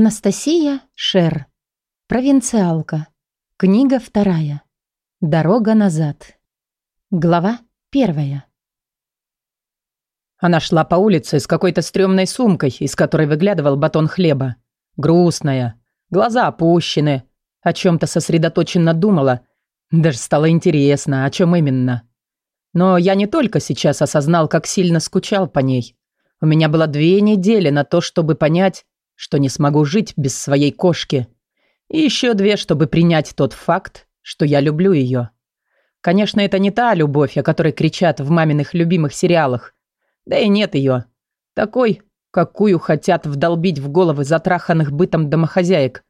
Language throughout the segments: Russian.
Анастасия Шер. Провинциалка. Книга вторая. Дорога назад. Глава первая. Она шла по улице с какой-то стрёмной сумкой, из которой выглядывал батон хлеба. Грустная, глаза опущены, о чем-то сосредоточенно думала. Даже стало интересно, о чем именно. Но я не только сейчас осознал, как сильно скучал по ней. У меня было две недели на то, чтобы понять, что не смогу жить без своей кошки. И еще две, чтобы принять тот факт, что я люблю ее. Конечно, это не та любовь, о которой кричат в маминых любимых сериалах. Да и нет ее. Такой, какую хотят вдолбить в головы затраханных бытом домохозяек.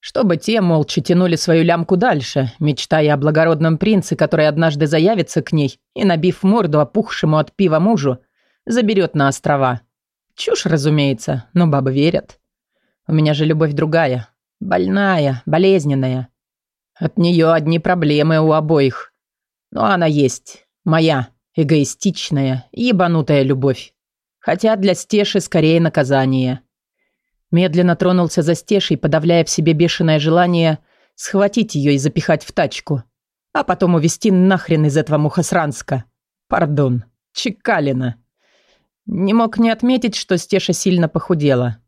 Чтобы те молча тянули свою лямку дальше, мечтая о благородном принце, который однажды заявится к ней и, набив морду опухшему от пива мужу, заберет на острова. Чушь, разумеется, но бабы верят. У меня же любовь другая. Больная, болезненная. От нее одни проблемы у обоих. Но она есть. Моя. Эгоистичная, ебанутая любовь. Хотя для Стеши скорее наказание. Медленно тронулся за Стешей, подавляя в себе бешеное желание схватить ее и запихать в тачку. А потом увезти нахрен из этого мухосранска. Пардон. Чекалина. Не мог не отметить, что Стеша сильно похудела.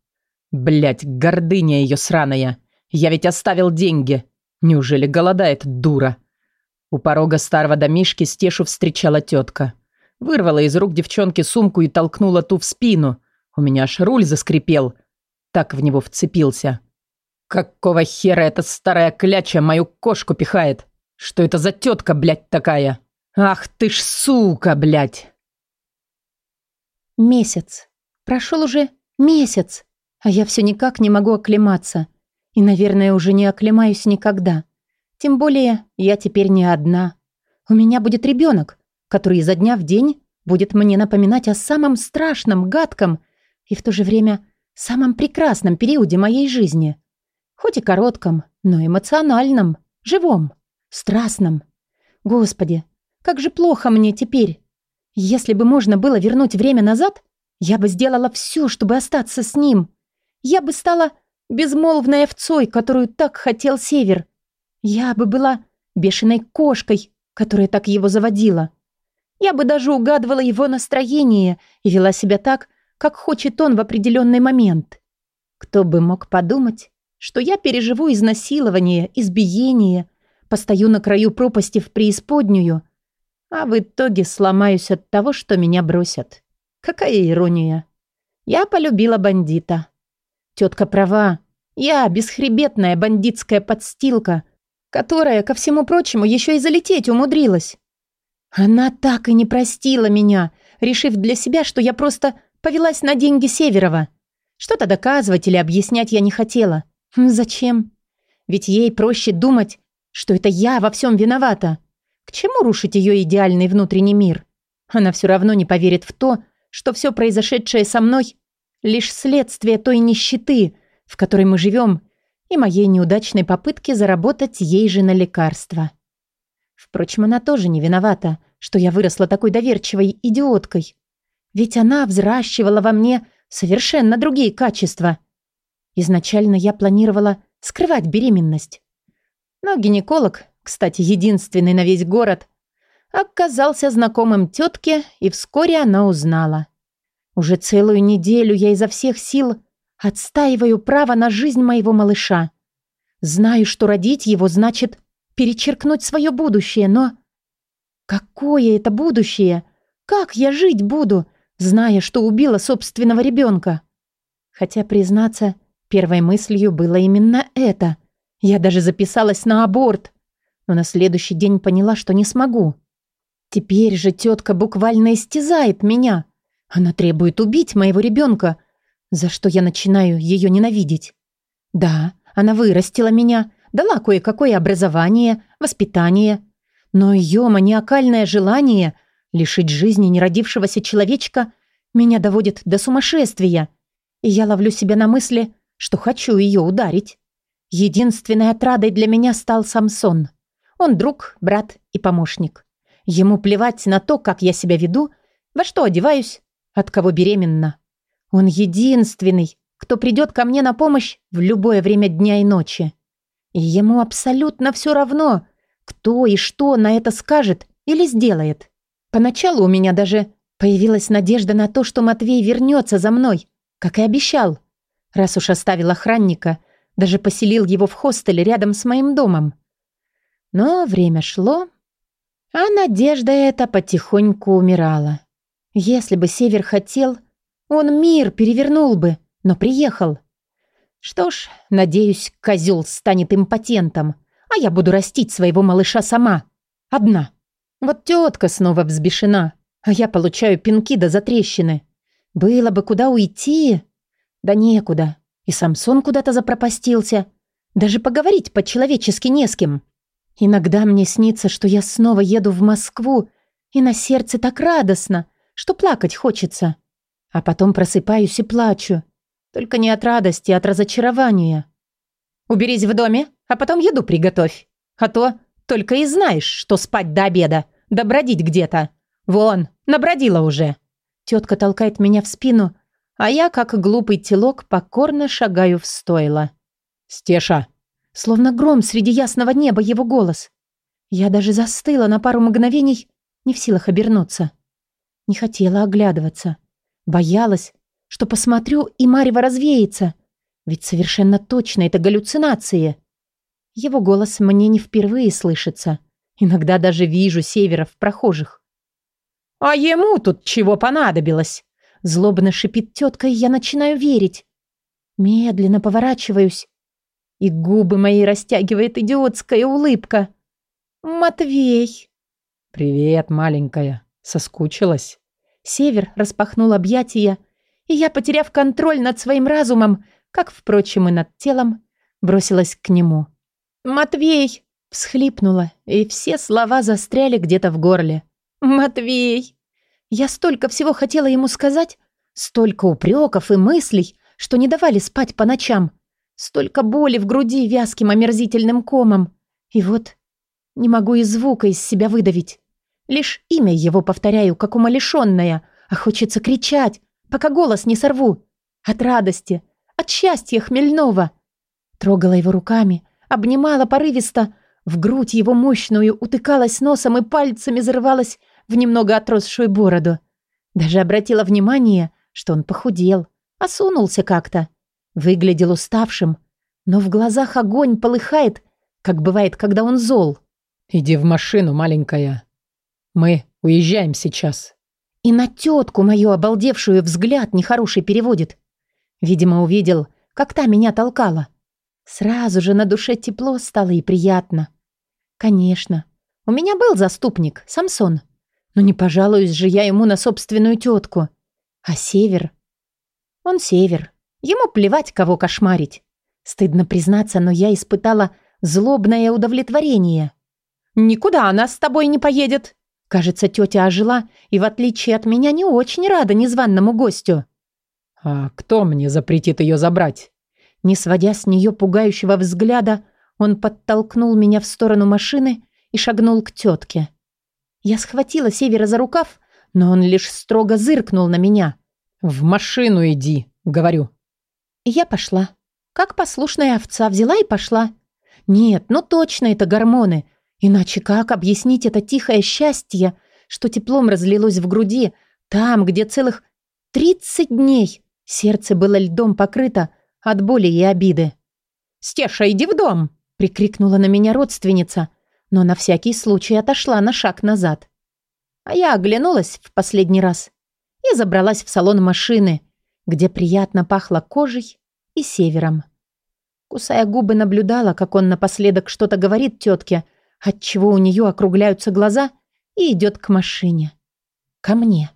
Блять, гордыня ее сраная. Я ведь оставил деньги. Неужели голодает дура? У порога старого домишки Стешу встречала тетка. Вырвала из рук девчонки сумку и толкнула ту в спину. У меня аж руль заскрипел. Так в него вцепился. Какого хера эта старая кляча мою кошку пихает? Что это за тетка, блядь, такая? Ах ты ж сука, блядь! Месяц. Прошел уже месяц. А я все никак не могу оклематься. И, наверное, уже не оклемаюсь никогда. Тем более, я теперь не одна. У меня будет ребенок, который изо дня в день будет мне напоминать о самом страшном, гадком и в то же время самом прекрасном периоде моей жизни. Хоть и коротком, но эмоциональном, живом, страстном. Господи, как же плохо мне теперь. Если бы можно было вернуть время назад, я бы сделала все, чтобы остаться с ним я бы стала безмолвной овцой, которую так хотел Север. Я бы была бешеной кошкой, которая так его заводила. Я бы даже угадывала его настроение и вела себя так, как хочет он в определенный момент. Кто бы мог подумать, что я переживу изнасилование, избиение, постою на краю пропасти в преисподнюю, а в итоге сломаюсь от того, что меня бросят. Какая ирония. Я полюбила бандита. Тетка права. Я бесхребетная бандитская подстилка, которая, ко всему прочему, еще и залететь умудрилась. Она так и не простила меня, решив для себя, что я просто повелась на деньги Северова. Что-то доказывать или объяснять я не хотела. Зачем? Ведь ей проще думать, что это я во всем виновата. К чему рушить ее идеальный внутренний мир? Она все равно не поверит в то, что все произошедшее со мной лишь следствие той нищеты, в которой мы живем, и моей неудачной попытки заработать ей же на лекарства. Впрочем, она тоже не виновата, что я выросла такой доверчивой идиоткой. Ведь она взращивала во мне совершенно другие качества. Изначально я планировала скрывать беременность. Но гинеколог, кстати, единственный на весь город, оказался знакомым тетке, и вскоре она узнала. Уже целую неделю я изо всех сил отстаиваю право на жизнь моего малыша. Знаю, что родить его значит перечеркнуть свое будущее, но... Какое это будущее? Как я жить буду, зная, что убила собственного ребенка? Хотя, признаться, первой мыслью было именно это. Я даже записалась на аборт, но на следующий день поняла, что не смогу. Теперь же тетка буквально истязает меня — она требует убить моего ребенка, за что я начинаю ее ненавидеть. Да, она вырастила меня, дала кое-какое образование, воспитание, но ее маниакальное желание лишить жизни неродившегося человечка меня доводит до сумасшествия, и я ловлю себя на мысли, что хочу ее ударить. Единственной отрадой для меня стал Самсон. Он друг, брат и помощник. Ему плевать на то, как я себя веду, во что одеваюсь, от кого беременна. Он единственный, кто придет ко мне на помощь в любое время дня и ночи. И ему абсолютно все равно, кто и что на это скажет или сделает. Поначалу у меня даже появилась надежда на то, что Матвей вернется за мной, как и обещал. Раз уж оставил охранника, даже поселил его в хостеле рядом с моим домом. Но время шло, а надежда эта потихоньку умирала. Если бы Север хотел, он мир перевернул бы, но приехал. Что ж, надеюсь, козел станет импотентом, а я буду растить своего малыша сама. Одна. Вот тетка снова взбешена, а я получаю пинки до затрещины. Было бы куда уйти. Да некуда. И Самсон куда-то запропастился. Даже поговорить по-человечески не с кем. Иногда мне снится, что я снова еду в Москву, и на сердце так радостно, что плакать хочется. А потом просыпаюсь и плачу. Только не от радости, а от разочарования. Уберись в доме, а потом еду приготовь. А то только и знаешь, что спать до обеда, да бродить где-то. Вон, набродила уже. Тетка толкает меня в спину, а я, как глупый телок, покорно шагаю в стойло. «Стеша!» Словно гром среди ясного неба его голос. Я даже застыла на пару мгновений, не в силах обернуться. Не хотела оглядываться. Боялась, что посмотрю, и Марева развеется. Ведь совершенно точно это галлюцинации. Его голос мне не впервые слышится. Иногда даже вижу севера в прохожих. «А ему тут чего понадобилось?» Злобно шипит тетка, и я начинаю верить. Медленно поворачиваюсь и губы мои растягивает идиотская улыбка. «Матвей!» «Привет, маленькая. Соскучилась?» Север распахнул объятия, и я, потеряв контроль над своим разумом, как, впрочем, и над телом, бросилась к нему. «Матвей!» — всхлипнула, и все слова застряли где-то в горле. «Матвей!» Я столько всего хотела ему сказать, столько упреков и мыслей, что не давали спать по ночам. Столько боли в груди вязким омерзительным комом. И вот не могу и звука из себя выдавить. Лишь имя его повторяю, как умалишенная, а хочется кричать, пока голос не сорву. От радости, от счастья хмельного. Трогала его руками, обнимала порывисто, в грудь его мощную утыкалась носом и пальцами зарывалась в немного отросшую бороду. Даже обратила внимание, что он похудел, осунулся как-то. Выглядел уставшим, но в глазах огонь полыхает, как бывает, когда он зол. «Иди в машину, маленькая. Мы уезжаем сейчас». И на тетку мою обалдевшую взгляд нехороший переводит. Видимо, увидел, как та меня толкала. Сразу же на душе тепло стало и приятно. Конечно, у меня был заступник, Самсон. Но не пожалуюсь же я ему на собственную тетку. А Север? Он Север. Ему плевать, кого кошмарить. Стыдно признаться, но я испытала злобное удовлетворение. «Никуда она с тобой не поедет!» Кажется, тетя ожила и, в отличие от меня, не очень рада незваному гостю. «А кто мне запретит ее забрать?» Не сводя с нее пугающего взгляда, он подтолкнул меня в сторону машины и шагнул к тетке. Я схватила Севера за рукав, но он лишь строго зыркнул на меня. «В машину иди», — говорю. И я пошла. Как послушная овца взяла и пошла. Нет, ну точно это гормоны. Иначе как объяснить это тихое счастье, что теплом разлилось в груди, там, где целых тридцать дней сердце было льдом покрыто от боли и обиды. «Стеша, иди в дом!» — прикрикнула на меня родственница, но на всякий случай отошла на шаг назад. А я оглянулась в последний раз и забралась в салон машины, где приятно пахло кожей и севером. Кусая губы, наблюдала, как он напоследок что-то говорит тетке, отчего у нее округляются глаза, и идет к машине. Ко мне.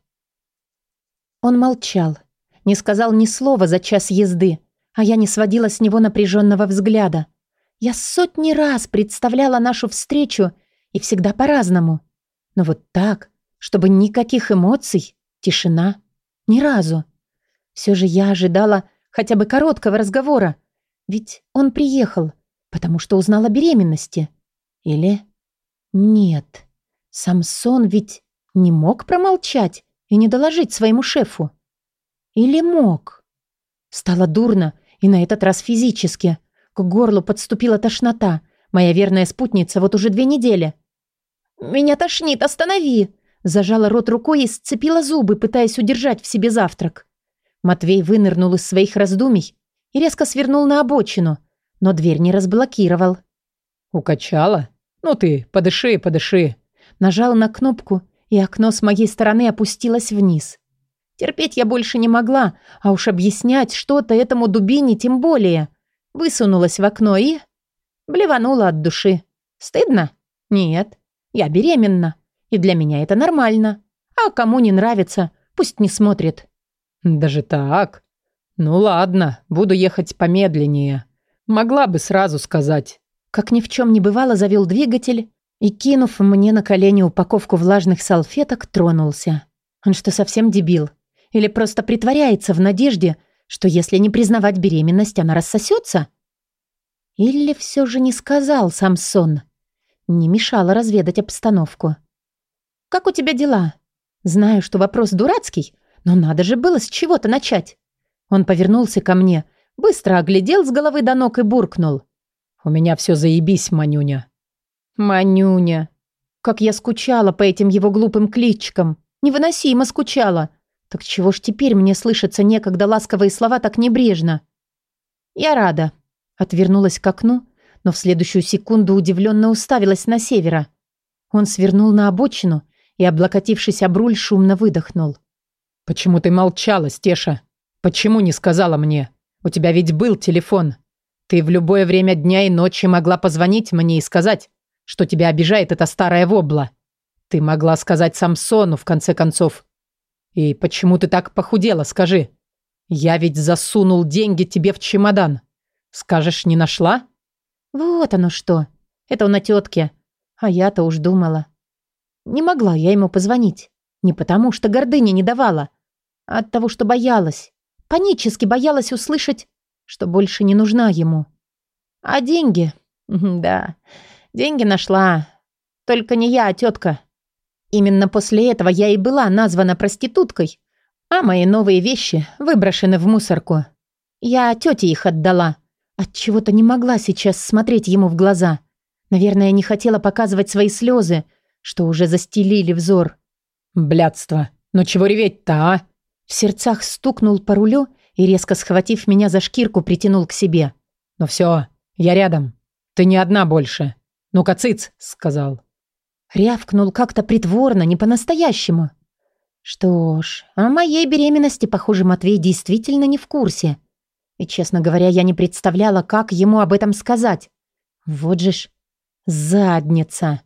Он молчал, не сказал ни слова за час езды, а я не сводила с него напряженного взгляда. Я сотни раз представляла нашу встречу, и всегда по-разному. Но вот так, чтобы никаких эмоций, тишина, ни разу. Все же я ожидала хотя бы короткого разговора. Ведь он приехал, потому что узнал о беременности. Или... Нет. Самсон ведь не мог промолчать и не доложить своему шефу. Или мог? Стало дурно, и на этот раз физически. К горлу подступила тошнота. Моя верная спутница вот уже две недели. «Меня тошнит, останови!» Зажала рот рукой и сцепила зубы, пытаясь удержать в себе завтрак. Матвей вынырнул из своих раздумий и резко свернул на обочину, но дверь не разблокировал. «Укачала? Ну ты, подыши, подыши!» Нажал на кнопку, и окно с моей стороны опустилось вниз. Терпеть я больше не могла, а уж объяснять что-то этому дубине тем более. Высунулась в окно и... Блеванула от души. Стыдно? Нет. Я беременна. И для меня это нормально. А кому не нравится, пусть не смотрит. Даже так? Ну ладно, буду ехать помедленнее. Могла бы сразу сказать. Как ни в чем не бывало, завел двигатель и, кинув мне на колени упаковку влажных салфеток, тронулся. Он что, совсем дебил? Или просто притворяется в надежде, что если не признавать беременность, она рассосется? Или все же не сказал Самсон? Не мешало разведать обстановку. «Как у тебя дела?» Знаю, что вопрос дурацкий, но надо же было с чего-то начать. Он повернулся ко мне, быстро оглядел с головы до ног и буркнул. «У меня все заебись, Манюня». «Манюня». Как я скучала по этим его глупым кличкам. Невыносимо скучала. Так чего ж теперь мне слышатся некогда ласковые слова так небрежно? Я рада. Отвернулась к окну, но в следующую секунду удивленно уставилась на севера. Он свернул на обочину и, облокотившись об руль, шумно выдохнул. «Почему ты молчала, Стеша? Почему не сказала мне? У тебя ведь был телефон. Ты в любое время дня и ночи могла позвонить мне и сказать, что тебя обижает эта старая вобла. Ты могла сказать Самсону, в конце концов. И почему ты так похудела, скажи? Я ведь засунул деньги тебе в чемодан. Скажешь, не нашла? Вот оно что. Это он о тетке. А я-то уж думала. Не могла я ему позвонить. Не потому, что гордыня не давала, а от того, что боялась. Панически боялась услышать, что больше не нужна ему. А деньги? Да, деньги нашла. Только не я, а тетка. Именно после этого я и была названа проституткой, а мои новые вещи выброшены в мусорку. Я тете их отдала. От чего то не могла сейчас смотреть ему в глаза. Наверное, не хотела показывать свои слезы, что уже застелили взор. «Блядство! Но чего реветь-то, а?» В сердцах стукнул по рулю и, резко схватив меня за шкирку, притянул к себе. «Ну все, я рядом. Ты не одна больше. Ну-ка, цыц!» — сказал. Рявкнул как-то притворно, не по-настоящему. Что ж, о моей беременности, похоже, Матвей действительно не в курсе. И, честно говоря, я не представляла, как ему об этом сказать. Вот же ж задница.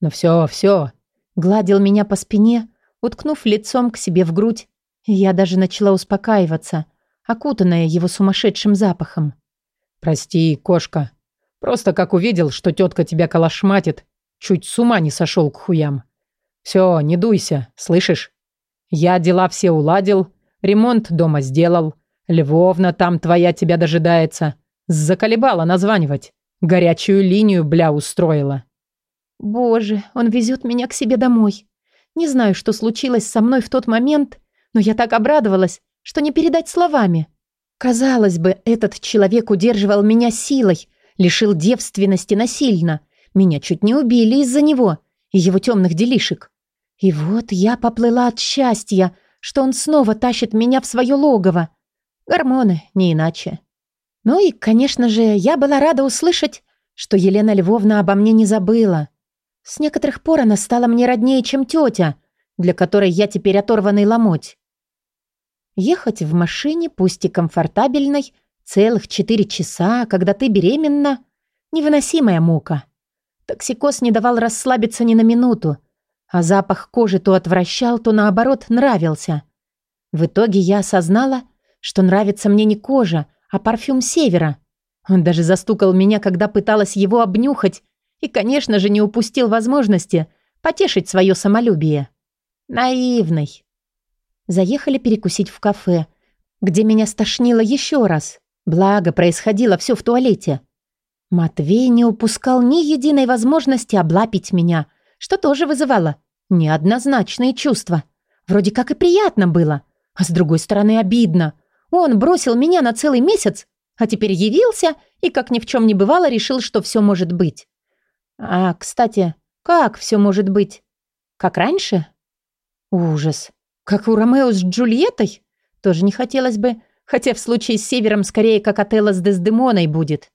Ну все, все. Гладил меня по спине, уткнув лицом к себе в грудь. я даже начала успокаиваться, окутанная его сумасшедшим запахом. «Прости, кошка. Просто как увидел, что тетка тебя калашматит, чуть с ума не сошел к хуям. Все, не дуйся, слышишь? Я дела все уладил, ремонт дома сделал, Львовна там твоя тебя дожидается. Заколебала названивать. Горячую линию, бля, устроила. Боже, он везет меня к себе домой. Не знаю, что случилось со мной в тот момент, но я так обрадовалась, что не передать словами. Казалось бы, этот человек удерживал меня силой, лишил девственности насильно. Меня чуть не убили из-за него и его темных делишек. И вот я поплыла от счастья, что он снова тащит меня в свое логово, Гормоны, не иначе. Ну и, конечно же, я была рада услышать, что Елена Львовна обо мне не забыла. С некоторых пор она стала мне роднее, чем тетя, для которой я теперь оторванный ломоть. Ехать в машине, пусть и комфортабельной, целых четыре часа, когда ты беременна, невыносимая мука. Токсикоз не давал расслабиться ни на минуту, а запах кожи то отвращал, то наоборот нравился. В итоге я осознала, что нравится мне не кожа, а парфюм севера. Он даже застукал меня, когда пыталась его обнюхать, и, конечно же, не упустил возможности потешить свое самолюбие. Наивный. Заехали перекусить в кафе, где меня стошнило еще раз. Благо, происходило все в туалете. Матвей не упускал ни единой возможности облапить меня, что тоже вызывало неоднозначные чувства. Вроде как и приятно было, а с другой стороны обидно. Он бросил меня на целый месяц, а теперь явился и, как ни в чем не бывало, решил, что все может быть. А, кстати, как все может быть? Как раньше? Ужас. Как у Ромео с Джульеттой? Тоже не хотелось бы, хотя в случае с Севером скорее как Отелло с Дездемоной будет.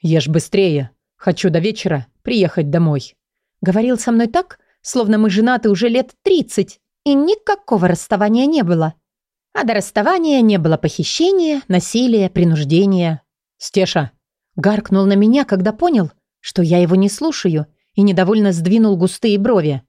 «Ешь быстрее. Хочу до вечера приехать домой». Говорил со мной так, словно мы женаты уже лет тридцать, и никакого расставания не было. А до расставания не было похищения, насилия, принуждения. «Стеша!» Гаркнул на меня, когда понял, что я его не слушаю, и недовольно сдвинул густые брови.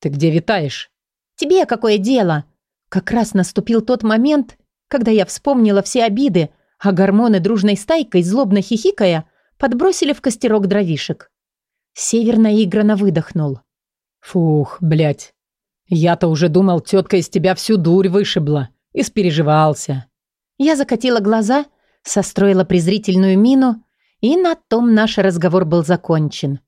«Ты где витаешь?» «Тебе какое дело?» Как раз наступил тот момент, когда я вспомнила все обиды, а гормоны дружной стайкой, злобно хихикая, подбросили в костерок дровишек. Север наигранно выдохнул. «Фух, блядь. Я-то уже думал, тетка из тебя всю дурь вышибла. Испереживался». Я закатила глаза, состроила презрительную мину, и на том наш разговор был закончен.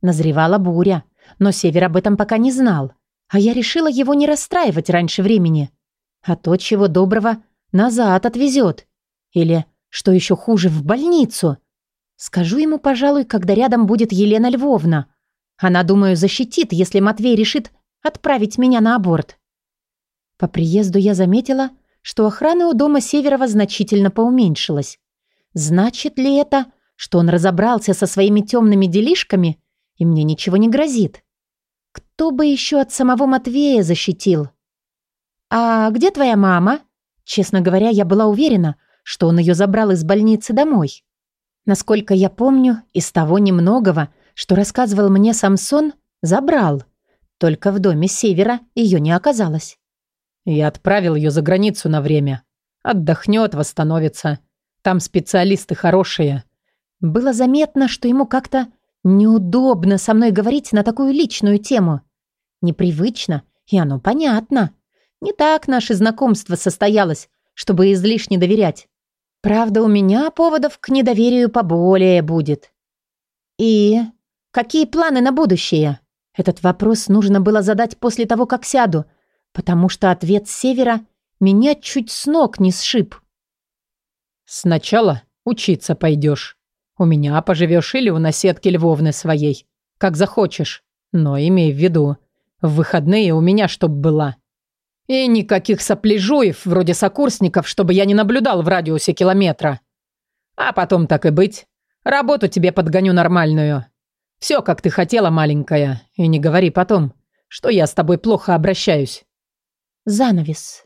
Назревала буря, но Север об этом пока не знал, а я решила его не расстраивать раньше времени. А то, чего доброго, назад отвезет. Или, что еще хуже, в больницу. Скажу ему, пожалуй, когда рядом будет Елена Львовна. Она, думаю, защитит, если Матвей решит отправить меня на аборт. По приезду я заметила, что охрана у дома Северова значительно поуменьшилась. Значит ли это, что он разобрался со своими темными делишками, и мне ничего не грозит? Кто бы еще от самого Матвея защитил? «А где твоя мама?» Честно говоря, я была уверена, что он ее забрал из больницы домой. Насколько я помню, из того немногого, что рассказывал мне Самсон, забрал. Только в доме Севера ее не оказалось. Я отправил ее за границу на время. Отдохнет, восстановится. Там специалисты хорошие. Было заметно, что ему как-то неудобно со мной говорить на такую личную тему. Непривычно, и оно понятно. Не так наше знакомство состоялось, чтобы излишне доверять. Правда, у меня поводов к недоверию поболее будет. И какие планы на будущее? Этот вопрос нужно было задать после того, как сяду, потому что ответ севера меня чуть с ног не сшиб. Сначала учиться пойдешь. У меня поживешь или у наседки Львовны своей, как захочешь. Но имей в виду, в выходные у меня чтоб была. И никаких сопляжуев, вроде сокурсников, чтобы я не наблюдал в радиусе километра. А потом так и быть. Работу тебе подгоню нормальную. Все, как ты хотела, маленькая. И не говори потом, что я с тобой плохо обращаюсь. Занавес.